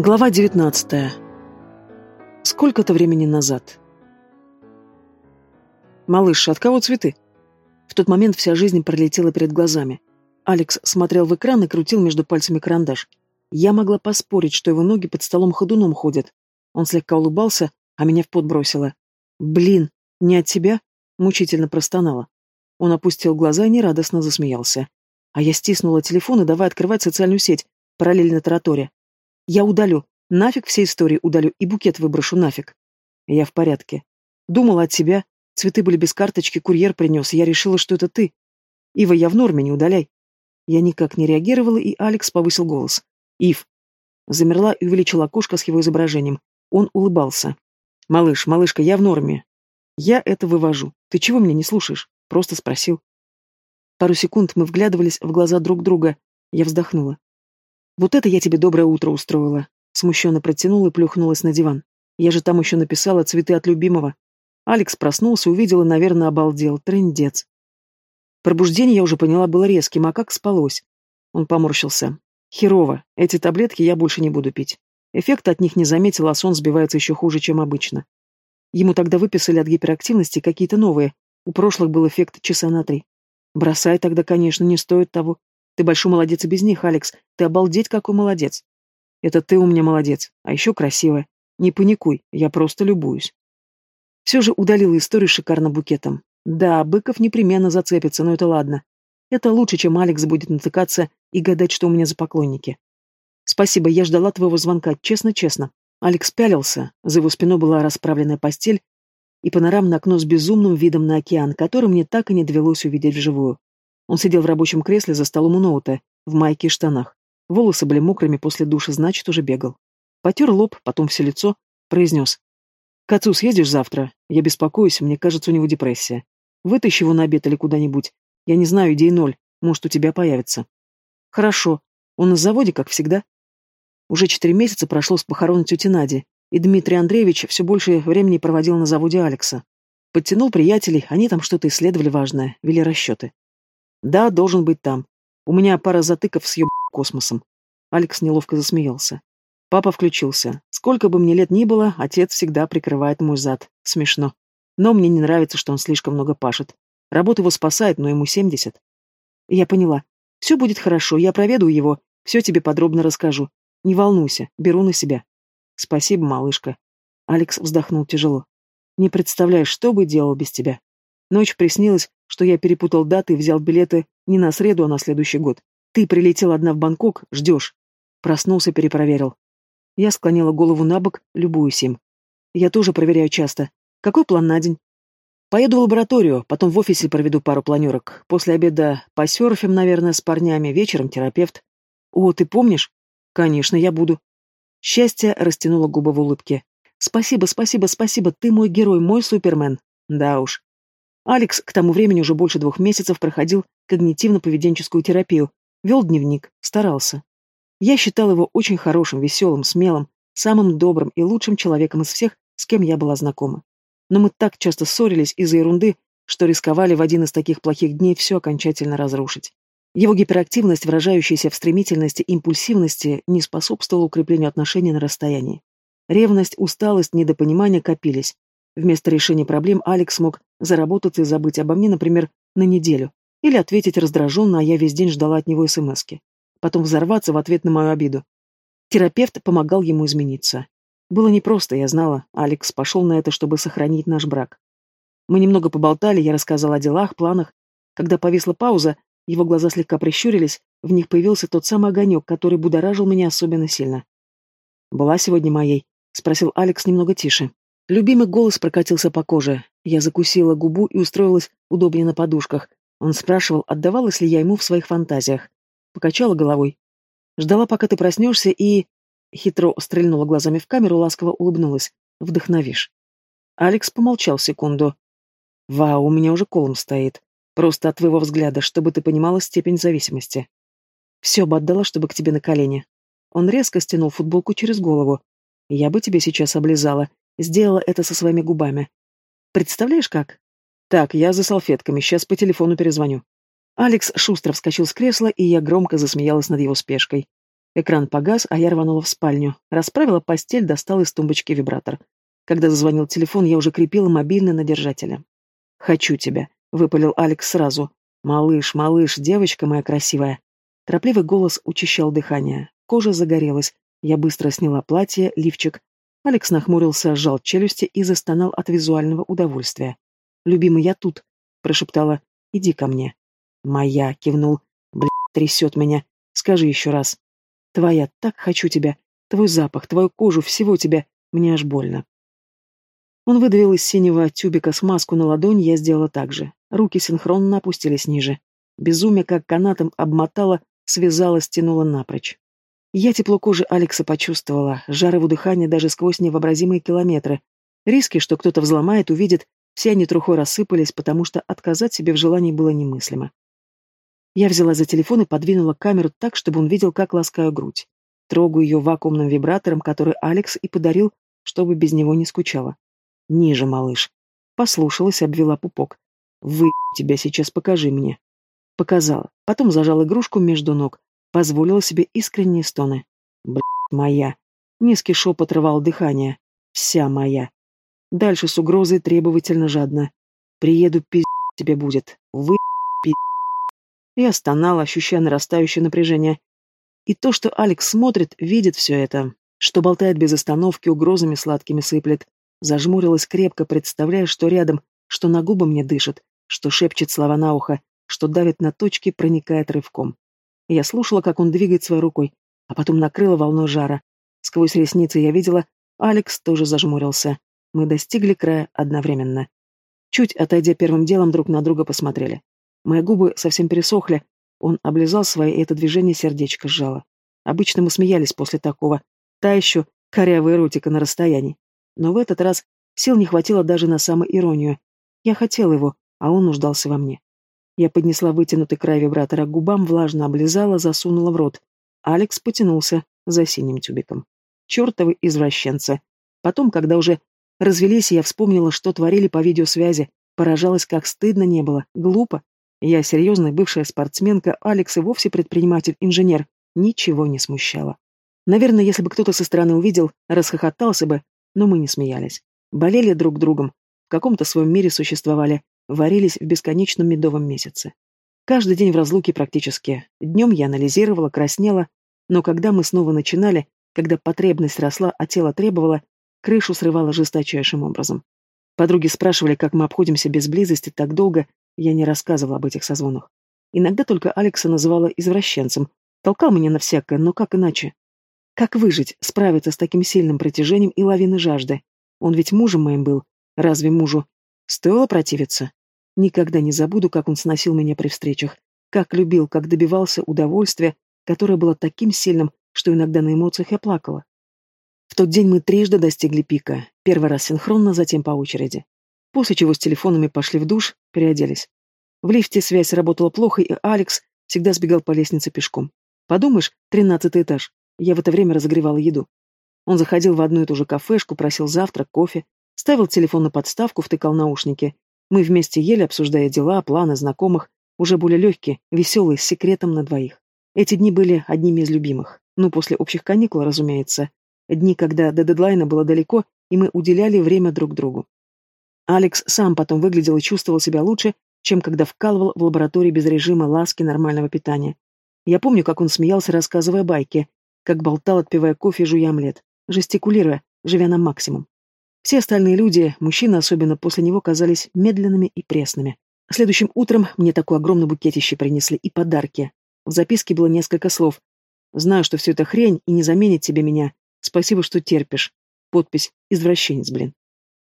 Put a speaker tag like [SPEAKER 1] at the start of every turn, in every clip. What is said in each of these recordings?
[SPEAKER 1] Глава 19. Сколько-то времени назад. «Малыш, от кого цветы?» В тот момент вся жизнь пролетела перед глазами. Алекс смотрел в экран и крутил между пальцами карандаш. Я могла поспорить, что его ноги под столом ходуном ходят. Он слегка улыбался, а меня в пот бросило. «Блин, не от тебя?» — мучительно простонала. Он опустил глаза и нерадостно засмеялся. А я стиснула телефон и давай открывать социальную сеть, параллельно тараторе. Я удалю. Нафиг все истории удалю и букет выброшу нафиг. Я в порядке. Думала от тебя. Цветы были без карточки, курьер принес, я решила, что это ты. Ива, я в норме, не удаляй. Я никак не реагировала, и Алекс повысил голос. Ив. Замерла и увеличила окошко с его изображением. Он улыбался. «Малыш, малышка, я в норме. Я это вывожу. Ты чего меня не слушаешь?» Просто спросил. Пару секунд мы вглядывались в глаза друг друга. Я вздохнула. «Вот это я тебе доброе утро устроила!» Смущенно протянула и плюхнулась на диван. «Я же там еще написала цветы от любимого». Алекс проснулся, увидел и, наверное, обалдел. Трындец. Пробуждение, я уже поняла, было резким, а как спалось? Он поморщился. «Херово. Эти таблетки я больше не буду пить. Эффекта от них не заметил, а сон сбивается еще хуже, чем обычно. Ему тогда выписали от гиперактивности какие-то новые. У прошлых был эффект часа на три. Бросай тогда, конечно, не стоит того. Ты большой молодец и без них, Алекс. Ты обалдеть какой молодец. Это ты у меня молодец, а еще красивая. Не паникуй, я просто любуюсь. Все же удалила историю шикарным букетом. Да, Быков непременно зацепится, но это ладно. Это лучше, чем Алекс будет натыкаться и гадать, что у меня за поклонники. Спасибо, я ждала твоего звонка, честно-честно. Алекс пялился, за его спиной была расправленная постель и панорамное окно с безумным видом на океан, который мне так и не довелось увидеть вживую. Он сидел в рабочем кресле за столом у ноута, в майке и штанах. Волосы были мокрыми после душа, значит, уже бегал. Потер лоб, потом все лицо, произнес. «К отцу съездишь завтра? Я беспокоюсь, мне кажется, у него депрессия. Вытащи его на обед или куда-нибудь. Я не знаю, идей ноль, может, у тебя появится». «Хорошо. Он на заводе, как всегда?» Уже четыре месяца прошло с похорон тети Нади, и Дмитрий Андреевич все больше времени проводил на заводе Алекса. Подтянул приятелей, они там что-то исследовали важное, вели расчеты. Да, должен быть там. У меня пара затыков с еб... космосом. Алекс неловко засмеялся. Папа включился. Сколько бы мне лет ни было, отец всегда прикрывает мой зад. Смешно. Но мне не нравится, что он слишком много пашет. Работа его спасает, но ему семьдесят. Я поняла. Все будет хорошо, я проведу его, все тебе подробно расскажу. Не волнуйся, беру на себя. Спасибо, малышка. Алекс вздохнул тяжело. Не представляешь, что бы делал без тебя. Ночь приснилась, что я перепутал даты и взял билеты не на среду, а на следующий год. Ты прилетел одна в Бангкок, ждешь. Проснулся, перепроверил. Я склонила голову на бок, любуюсь им. Я тоже проверяю часто. Какой план на день? Поеду в лабораторию, потом в офисе проведу пару планерок. После обеда посерфим, наверное, с парнями, вечером терапевт. О, ты помнишь? Конечно, я буду. Счастье растянуло губы в улыбке. Спасибо, спасибо, спасибо, ты мой герой, мой супермен. Да уж. Алекс к тому времени уже больше двух месяцев проходил когнитивно-поведенческую терапию, вел дневник, старался. Я считал его очень хорошим, веселым, смелым, самым добрым и лучшим человеком из всех, с кем я была знакома. Но мы так часто ссорились из-за ерунды, что рисковали в один из таких плохих дней все окончательно разрушить. Его гиперактивность, выражающаяся в стремительности и импульсивности, не способствовала укреплению отношений на расстоянии. Ревность, усталость, недопонимание копились. Вместо решения проблем Алекс мог заработаться и забыть обо мне, например, на неделю. Или ответить раздраженно, а я весь день ждала от него смски. Потом взорваться в ответ на мою обиду. Терапевт помогал ему измениться. Было непросто, я знала. Алекс пошел на это, чтобы сохранить наш брак. Мы немного поболтали, я рассказала о делах, планах. Когда повисла пауза, его глаза слегка прищурились, в них появился тот самый огонек, который будоражил меня особенно сильно. «Была сегодня моей?» — спросил Алекс немного тише. Любимый голос прокатился по коже. Я закусила губу и устроилась удобнее на подушках. Он спрашивал, отдавалась ли я ему в своих фантазиях. Покачала головой. Ждала, пока ты проснешься, и... Хитро стрельнула глазами в камеру, ласково улыбнулась. Вдохновишь. Алекс помолчал секунду. «Вау, у меня уже колом стоит. Просто от твоего взгляда, чтобы ты понимала степень зависимости. Все бы отдала, чтобы к тебе на колени». Он резко стянул футболку через голову. «Я бы тебе сейчас облизала, Сделала это со своими губами. Представляешь, как? Так, я за салфетками, сейчас по телефону перезвоню. Алекс шустро вскочил с кресла, и я громко засмеялась над его спешкой. Экран погас, а я рванула в спальню. Расправила постель, достала из тумбочки вибратор. Когда зазвонил телефон, я уже крепила мобильный на держателе. «Хочу тебя», — выпалил Алекс сразу. «Малыш, малыш, девочка моя красивая». Торопливый голос учащал дыхание. Кожа загорелась. Я быстро сняла платье, лифчик. Алекс нахмурился, сжал челюсти и застонал от визуального удовольствия. «Любимый, я тут», — прошептала. «Иди ко мне». «Моя», — кивнул. «Блядь, трясет меня. Скажи еще раз». «Твоя, так хочу тебя. Твой запах, твою кожу, всего тебя. Мне аж больно». Он выдавил из синего тюбика смазку на ладонь, я сделала так же. Руки синхронно опустились ниже. Безумие, как канатом, обмотало, связало, стянуло напрочь. Я тепло кожи Алекса почувствовала, жар его дыхания даже сквозь невообразимые километры. Риски, что кто-то взломает, увидит, все они трухой рассыпались, потому что отказать себе в желании было немыслимо. Я взяла за телефон и подвинула камеру так, чтобы он видел, как ласкаю грудь. Трогаю ее вакуумным вибратором, который Алекс и подарил, чтобы без него не скучала. Ниже, малыш. Послушалась, обвела пупок. Вы тебя сейчас покажи мне. Показала. Потом зажала игрушку между ног. Позволила себе искренние стоны. Блядь, моя. Низкий шепот рвал дыхание. Вся моя. Дальше с угрозой требовательно жадно. Приеду, пиздец тебе будет. Вы пиздец. Я стонала, ощущая нарастающее напряжение. И то, что Алекс смотрит, видит все это. Что болтает без остановки, угрозами сладкими сыплет. Зажмурилась крепко, представляя, что рядом, что на губы мне дышит, что шепчет слова на ухо, что давит на точки, проникает рывком. Я слушала, как он двигает своей рукой, а потом накрыла волной жара. Сквозь ресницы я видела, Алекс тоже зажмурился. Мы достигли края одновременно. Чуть отойдя первым делом, друг на друга посмотрели. Мои губы совсем пересохли, он облизал свои, и это движение сердечко сжало. Обычно мы смеялись после такого. Та еще корявая эротика на расстоянии. Но в этот раз сил не хватило даже на самоиронию. Я хотел его, а он нуждался во мне. Я поднесла вытянутый край вибратора к губам, влажно облизала, засунула в рот. Алекс потянулся за синим тюбиком. Чертовы извращенцы. Потом, когда уже развелись, я вспомнила, что творили по видеосвязи, поражалась, как стыдно не было, глупо. Я серьезная бывшая спортсменка, Алекс и вовсе предприниматель-инженер. Ничего не смущало. Наверное, если бы кто-то со стороны увидел, расхохотался бы, но мы не смеялись. Болели друг другом, в каком-то своем мире существовали, варились в бесконечном медовом месяце. Каждый день в разлуке практически. Днем я анализировала, краснела, но когда мы снова начинали, когда потребность росла, а тело требовало, крышу срывало жесточайшим образом. Подруги спрашивали, как мы обходимся без близости так долго, я не рассказывала об этих созвонах. Иногда только Алекса называла извращенцем, толкал меня на всякое, но как иначе? Как выжить, справиться с таким сильным притяжением и лавиной жажды? Он ведь мужем моим был. Разве мужу? Стоило противиться? Никогда не забуду, как он сносил меня при встречах. Как любил, как добивался удовольствия, которое было таким сильным, что иногда на эмоциях я плакала. В тот день мы трижды достигли пика. Первый раз синхронно, затем по очереди. После чего с телефонами пошли в душ, переоделись. В лифте связь работала плохо, и Алекс всегда сбегал по лестнице пешком. Подумаешь, тринадцатый этаж. Я в это время разогревала еду. Он заходил в одну и ту же кафешку, просил завтрак, кофе, ставил телефон на подставку, втыкал наушники. Мы вместе ели, обсуждая дела, планы знакомых, уже более легкие, веселые, с секретом на двоих. Эти дни были одними из любимых. Ну, после общих каникул, разумеется. Дни, когда до дедлайна было далеко, и мы уделяли время друг другу. Алекс сам потом выглядел и чувствовал себя лучше, чем когда вкалывал в лаборатории без режима ласки нормального питания. Я помню, как он смеялся, рассказывая байки, как болтал, отпивая кофе и жуя омлет, жестикулируя, живя на максимум. Все остальные люди, мужчины особенно, после него казались медленными и пресными. Следующим утром мне такой огромный букетище принесли и подарки. В записке было несколько слов. «Знаю, что все это хрень и не заменит тебе меня. Спасибо, что терпишь». Подпись «Извращенец, блин».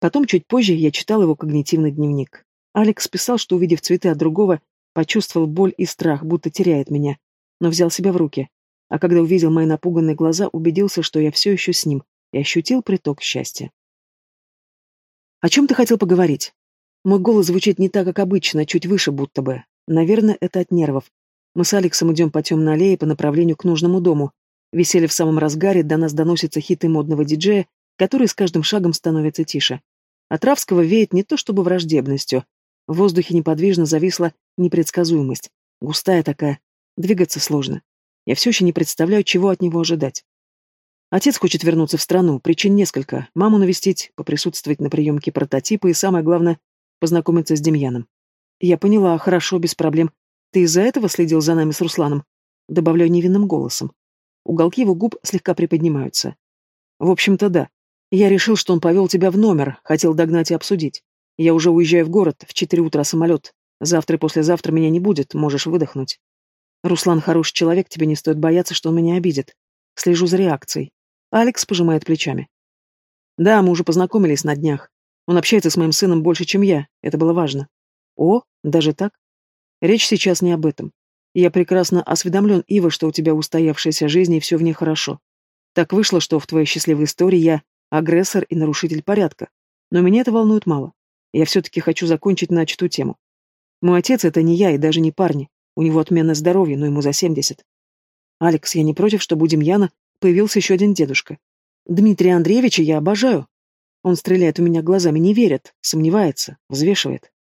[SPEAKER 1] Потом, чуть позже, я читал его когнитивный дневник. Алекс писал, что, увидев цветы от другого, почувствовал боль и страх, будто теряет меня, но взял себя в руки а когда увидел мои напуганные глаза, убедился, что я все еще с ним, и ощутил приток счастья. «О чем ты хотел поговорить?» Мой голос звучит не так, как обычно, чуть выше будто бы. Наверное, это от нервов. Мы с Алексом идем по темной аллее по направлению к нужному дому. Веселье в самом разгаре, до нас доносятся хиты модного диджея, который с каждым шагом становится тише. От Равского веет не то чтобы враждебностью. В воздухе неподвижно зависла непредсказуемость. Густая такая. Двигаться сложно. Я все еще не представляю, чего от него ожидать. Отец хочет вернуться в страну, причин несколько. Маму навестить, поприсутствовать на приемке прототипа и, самое главное, познакомиться с Демьяном. Я поняла, хорошо, без проблем. Ты из-за этого следил за нами с Русланом? Добавляю невинным голосом. Уголки его губ слегка приподнимаются. В общем-то, да. Я решил, что он повел тебя в номер, хотел догнать и обсудить. Я уже уезжаю в город, в четыре утра самолет. Завтра и послезавтра меня не будет, можешь выдохнуть. Руслан хороший человек, тебе не стоит бояться, что он меня обидит. Слежу за реакцией. Алекс пожимает плечами. Да, мы уже познакомились на днях. Он общается с моим сыном больше, чем я. Это было важно. О, даже так? Речь сейчас не об этом. Я прекрасно осведомлен, Ива, что у тебя устоявшаяся жизнь и все в ней хорошо. Так вышло, что в твоей счастливой истории я агрессор и нарушитель порядка. Но меня это волнует мало. Я все-таки хочу закончить начатую тему. Мой отец — это не я и даже не парни. У него отменное здоровье, но ему за семьдесят. Алекс, я не против, чтобы у Демьяна появился еще один дедушка. Дмитрия Андреевича я обожаю. Он стреляет у меня глазами, не верит, сомневается, взвешивает.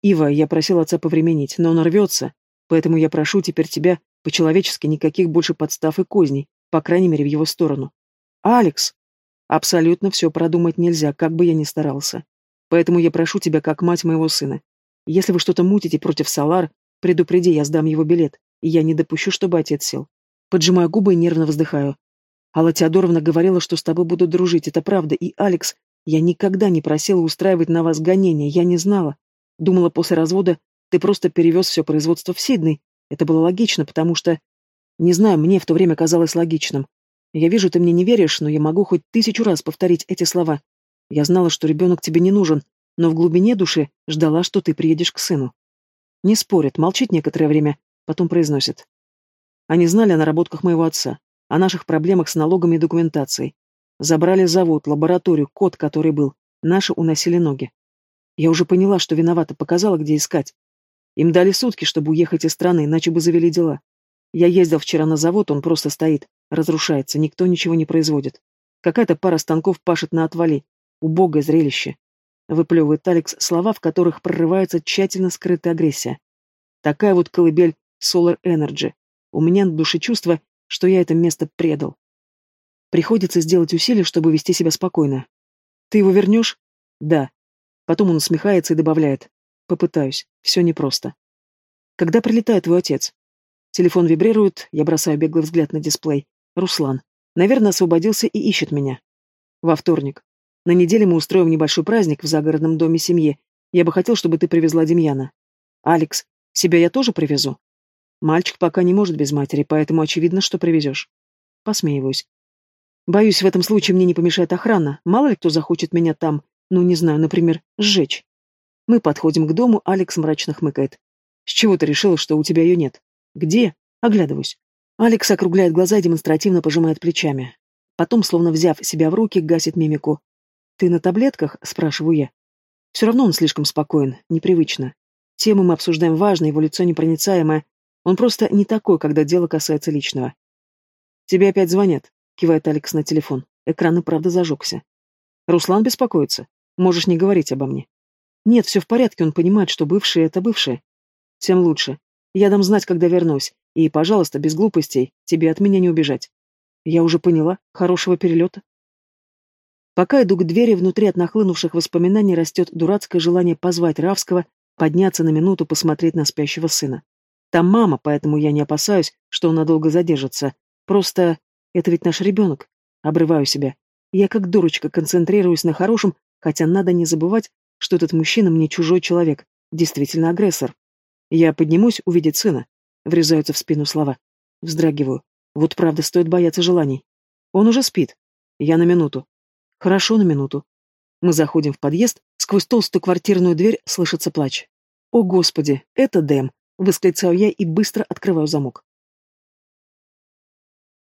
[SPEAKER 1] Ива, я просил отца повременить, но он рвется, поэтому я прошу теперь тебя по-человечески никаких больше подстав и козней, по крайней мере, в его сторону. Алекс! Абсолютно все продумать нельзя, как бы я ни старался. Поэтому я прошу тебя, как мать моего сына. Если вы что-то мутите против Салар, предупреди, я сдам его билет, и я не допущу, чтобы отец сел. Поджимаю губы и нервно вздыхаю. Алла Теодоровна говорила, что с тобой буду дружить, это правда, и, Алекс, я никогда не просила устраивать на вас гонения, я не знала. Думала, после развода ты просто перевез все производство в Сидней. Это было логично, потому что... Не знаю, мне в то время казалось логичным. Я вижу, ты мне не веришь, но я могу хоть тысячу раз повторить эти слова. Я знала, что ребенок тебе не нужен, но в глубине души ждала, что ты приедешь к сыну. Не спорит, молчит некоторое время, потом произносит. Они знали о наработках моего отца, о наших проблемах с налогами и документацией. Забрали завод, лабораторию, код, который был. Наши уносили ноги. Я уже поняла, что виновата, показала, где искать. Им дали сутки, чтобы уехать из страны, иначе бы завели дела. Я ездил вчера на завод, он просто стоит, разрушается, никто ничего не производит. Какая-то пара станков пашет на отвали. Убогое зрелище. Выплевывает Алекс слова, в которых прорывается тщательно скрытая агрессия. Такая вот колыбель Solar Energy. У меня на душе чувство, что я это место предал. Приходится сделать усилия, чтобы вести себя спокойно. Ты его вернешь? Да. Потом он усмехается и добавляет. Попытаюсь. Все непросто. Когда прилетает твой отец? Телефон вибрирует, я бросаю беглый взгляд на дисплей. Руслан. Наверное, освободился и ищет меня. Во вторник. На неделе мы устроим небольшой праздник в загородном доме семьи. Я бы хотел, чтобы ты привезла Демьяна. Алекс, себя я тоже привезу? Мальчик пока не может без матери, поэтому очевидно, что привезешь. Посмеиваюсь. Боюсь, в этом случае мне не помешает охрана. Мало ли кто захочет меня там, ну, не знаю, например, сжечь. Мы подходим к дому, Алекс мрачно хмыкает. С чего ты решила, что у тебя ее нет? Где? Оглядываюсь. Алекс округляет глаза и демонстративно пожимает плечами. Потом, словно взяв себя в руки, гасит мимику. «Ты на таблетках?» — спрашиваю я. Все равно он слишком спокоен, непривычно. Темы мы обсуждаем важные, его лицо непроницаемое. Он просто не такой, когда дело касается личного. «Тебе опять звонят», — кивает Алекс на телефон. Экран и правда зажегся. «Руслан беспокоится. Можешь не говорить обо мне». «Нет, все в порядке, он понимает, что бывшие — это бывшие». «Тем лучше. Я дам знать, когда вернусь. И, пожалуйста, без глупостей, тебе от меня не убежать». «Я уже поняла. Хорошего перелета». Пока иду к двери, внутри от нахлынувших воспоминаний растет дурацкое желание позвать Равского, подняться на минуту, посмотреть на спящего сына. Там мама, поэтому я не опасаюсь, что он надолго задержится. Просто это ведь наш ребенок. Обрываю себя. Я как дурочка концентрируюсь на хорошем, хотя надо не забывать, что этот мужчина мне чужой человек, действительно агрессор. Я поднимусь увидеть сына. Врезаются в спину слова. Вздрагиваю. Вот правда стоит бояться желаний. Он уже спит. Я на минуту. Хорошо, на минуту. Мы заходим в подъезд, сквозь толстую квартирную дверь слышится плач. «О, Господи, это Дэм!» — восклицаю я и быстро открываю замок.